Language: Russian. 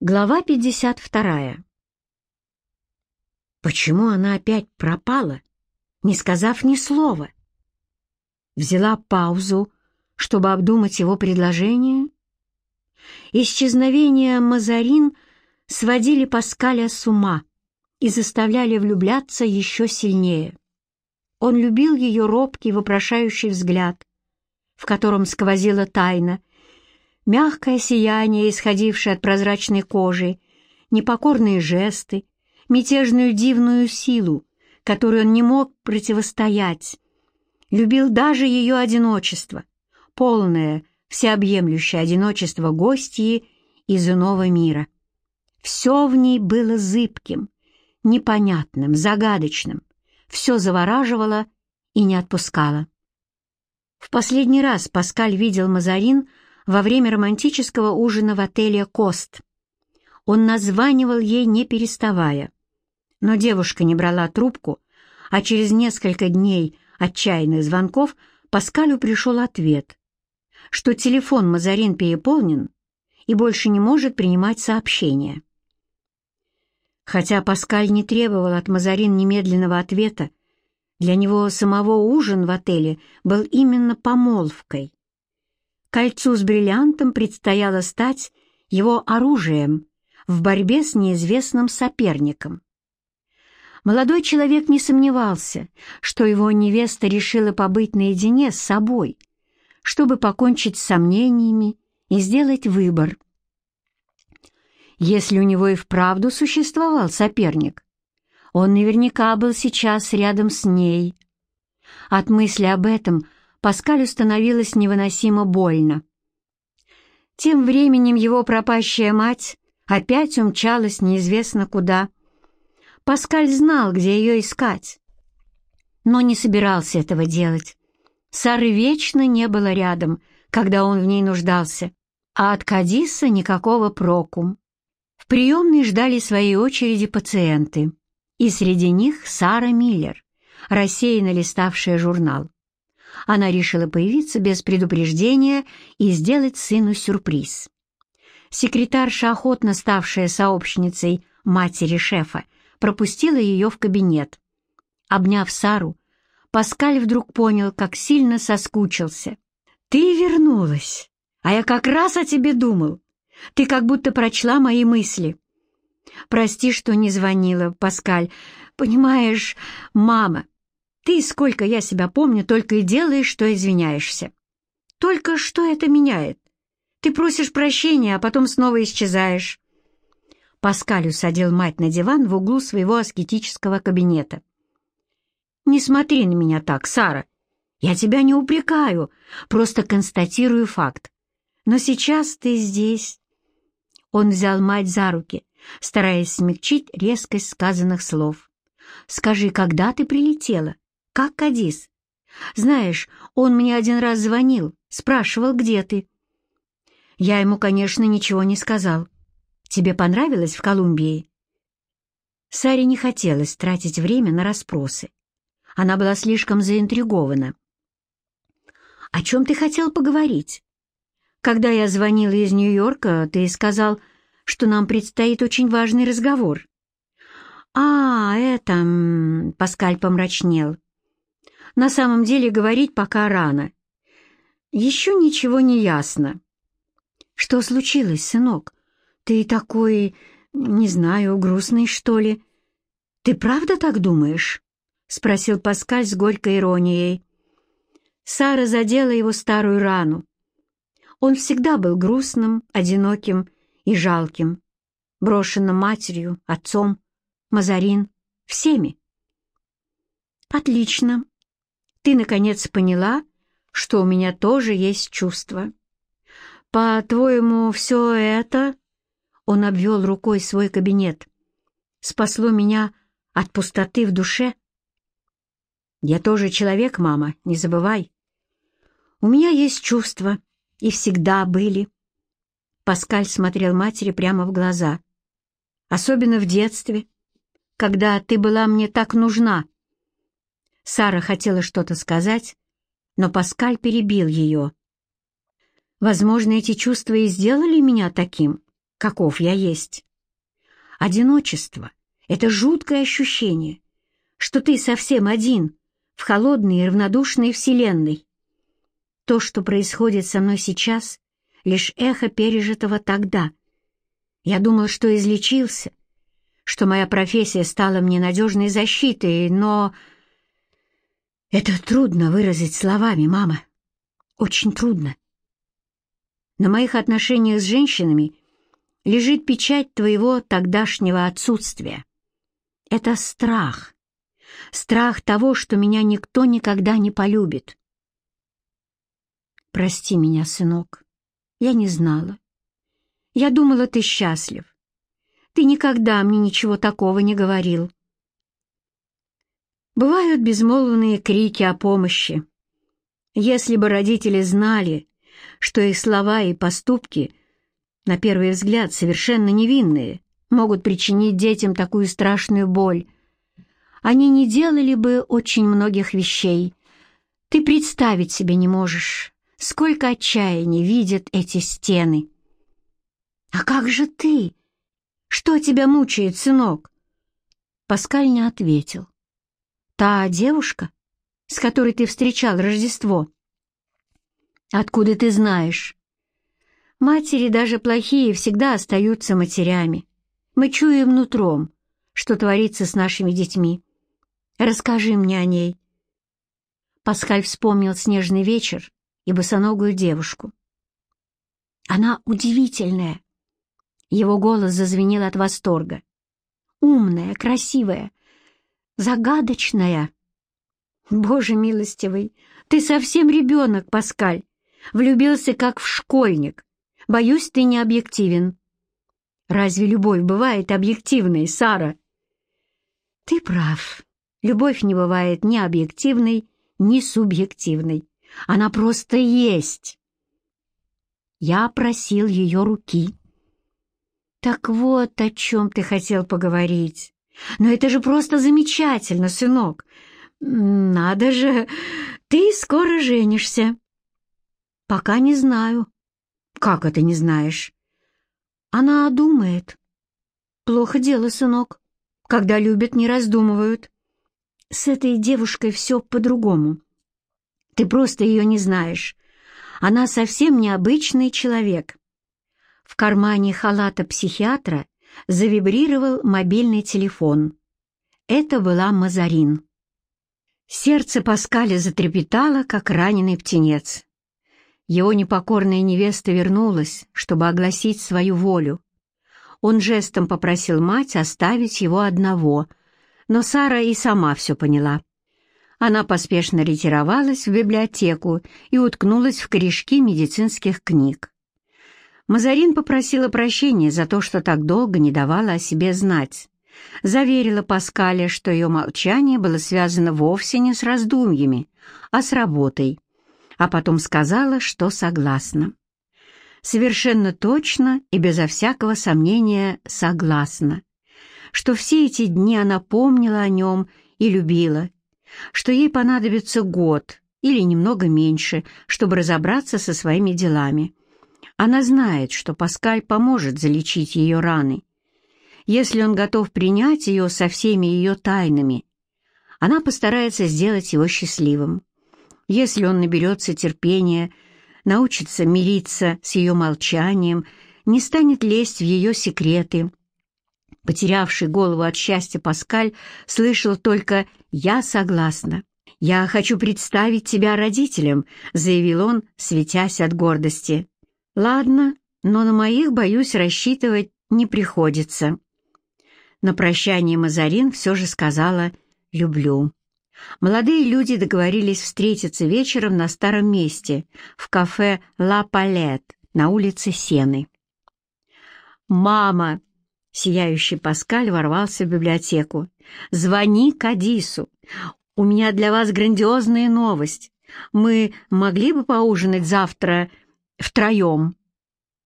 Глава 52. Почему она опять пропала, не сказав ни слова? Взяла паузу, чтобы обдумать его предложение? Исчезновение Мазарин сводили Паскаля с ума и заставляли влюбляться еще сильнее. Он любил ее робкий, вопрошающий взгляд, в котором сквозила тайна, мягкое сияние, исходившее от прозрачной кожи, непокорные жесты, мятежную дивную силу, которой он не мог противостоять. Любил даже ее одиночество, полное, всеобъемлющее одиночество гостьи из иного мира. Все в ней было зыбким, непонятным, загадочным, все завораживало и не отпускало. В последний раз Паскаль видел Мазарин во время романтического ужина в отеле «Кост». Он названивал ей, не переставая. Но девушка не брала трубку, а через несколько дней отчаянных звонков Паскалю пришел ответ, что телефон Мазарин переполнен и больше не может принимать сообщения. Хотя Паскаль не требовал от Мазарин немедленного ответа, для него самого ужин в отеле был именно помолвкой. Кольцу с бриллиантом предстояло стать его оружием в борьбе с неизвестным соперником. Молодой человек не сомневался, что его невеста решила побыть наедине с собой, чтобы покончить с сомнениями и сделать выбор. Если у него и вправду существовал соперник, он наверняка был сейчас рядом с ней. От мысли об этом – Паскалю становилось невыносимо больно. Тем временем его пропащая мать опять умчалась неизвестно куда. Паскаль знал, где ее искать, но не собирался этого делать. Сары вечно не было рядом, когда он в ней нуждался, а от Кадиса никакого проку. В приемной ждали своей очереди пациенты, и среди них Сара Миллер, рассеянно листавшая журнал она решила появиться без предупреждения и сделать сыну сюрприз. Секретарша, охотно ставшая сообщницей матери шефа, пропустила ее в кабинет. Обняв Сару, Паскаль вдруг понял, как сильно соскучился. «Ты вернулась, а я как раз о тебе думал. Ты как будто прочла мои мысли». «Прости, что не звонила, Паскаль. Понимаешь, мама, ты, сколько я себя помню, только и делаешь, что извиняешься. Только что это меняет? Ты просишь прощения, а потом снова исчезаешь. Паскаль усадил мать на диван в углу своего аскетического кабинета. «Не смотри на меня так, Сара. Я тебя не упрекаю, просто констатирую факт. Но сейчас ты здесь». Он взял мать за руки, стараясь смягчить резкость сказанных слов. «Скажи, когда ты прилетела? Как Кадис. Знаешь, он мне один раз звонил, спрашивал, где ты. Я ему, конечно, ничего не сказал. Тебе понравилось в Колумбии? Саре не хотелось тратить время на расспросы. Она была слишком заинтригована. «О чем ты хотел поговорить? Когда я звонила из Нью-Йорка, ты сказал, что нам предстоит очень важный разговор». «А, это...» — Паскаль помрачнел. На самом деле говорить пока рано. Еще ничего не ясно. Что случилось, сынок? Ты такой, не знаю, грустный, что ли? Ты правда так думаешь? Спросил Паскаль с горькой иронией. Сара задела его старую рану. Он всегда был грустным, одиноким и жалким, брошенным матерью, отцом, Мазарин, всеми. «Отлично», ты, наконец, поняла, что у меня тоже есть чувства. По-твоему, все это...» Он обвел рукой свой кабинет. «Спасло меня от пустоты в душе?» «Я тоже человек, мама, не забывай. У меня есть чувства, и всегда были». Паскаль смотрел матери прямо в глаза. «Особенно в детстве, когда ты была мне так нужна». Сара хотела что-то сказать, но Паскаль перебил ее. «Возможно, эти чувства и сделали меня таким. каков я есть. Одиночество — это жуткое ощущение, что ты совсем один в холодной и равнодушной вселенной. То, что происходит со мной сейчас, — лишь эхо пережитого тогда. Я думал, что излечился, что моя профессия стала мне надежной защитой, но... Это трудно выразить словами, мама. Очень трудно. На моих отношениях с женщинами лежит печать твоего тогдашнего отсутствия. Это страх. Страх того, что меня никто никогда не полюбит. Прости меня, сынок. Я не знала. Я думала, ты счастлив. Ты никогда мне ничего такого не говорил. Бывают безмолвные крики о помощи. Если бы родители знали, что их слова и поступки, на первый взгляд совершенно невинные, могут причинить детям такую страшную боль, они не делали бы очень многих вещей. Ты представить себе не можешь, сколько отчаяния видят эти стены. «А как же ты? Что тебя мучает, сынок?» Паскаль не ответил. Та девушка, с которой ты встречал Рождество? Откуда ты знаешь? Матери, даже плохие, всегда остаются матерями. Мы чуем нутром, что творится с нашими детьми. Расскажи мне о ней. Паскаль вспомнил снежный вечер и босоногую девушку. Она удивительная. Его голос зазвенел от восторга. Умная, красивая, загадочная. Боже милостивый, ты совсем ребенок, Паскаль. Влюбился как в школьник. Боюсь, ты не объективен. Разве любовь бывает объективной, Сара? Ты прав. Любовь не бывает ни объективной, ни субъективной. Она просто есть. Я просил ее руки. Так вот, о чем ты хотел поговорить. Но это же просто замечательно, сынок. Надо же, ты скоро женишься. Пока не знаю. Как это не знаешь? Она думает. Плохо дело, сынок. Когда любят, не раздумывают. С этой девушкой все по-другому. Ты просто ее не знаешь. Она совсем необычный человек. В кармане халата психиатра завибрировал мобильный телефон. Это была Мазарин. Сердце Паскаля затрепетало, как раненый птенец. Его непокорная невеста вернулась, чтобы огласить свою волю. Он жестом попросил мать оставить его одного, но Сара и сама все поняла. Она поспешно ретировалась в библиотеку и уткнулась в корешки медицинских книг. Мазарин попросила прощения за то, что так долго не давала о себе знать. Заверила Паскаля, что ее молчание было связано вовсе не с раздумьями, а с работой, а потом сказала, что согласна. Совершенно точно и безо всякого сомнения согласна, что все эти дни она помнила о нем и любила, что ей понадобится год или немного меньше, чтобы разобраться со своими делами, она знает, что Паскаль поможет залечить ее раны. Если он готов принять ее со всеми ее тайнами, она постарается сделать его счастливым. Если он наберется терпения, научится мириться с ее молчанием, не станет лезть в ее секреты. Потерявший голову от счастья Паскаль слышал только «я согласна». «Я хочу представить тебя родителям», — заявил он, светясь от гордости. Ладно, но на моих, боюсь, рассчитывать не приходится. На прощание Мазарин все же сказала «люблю». Молодые люди договорились встретиться вечером на старом месте, в кафе «Ла Палет» на улице Сены. «Мама!» — сияющий Паскаль ворвался в библиотеку. «Звони Кадису. У меня для вас грандиозная новость. Мы могли бы поужинать завтра втроем.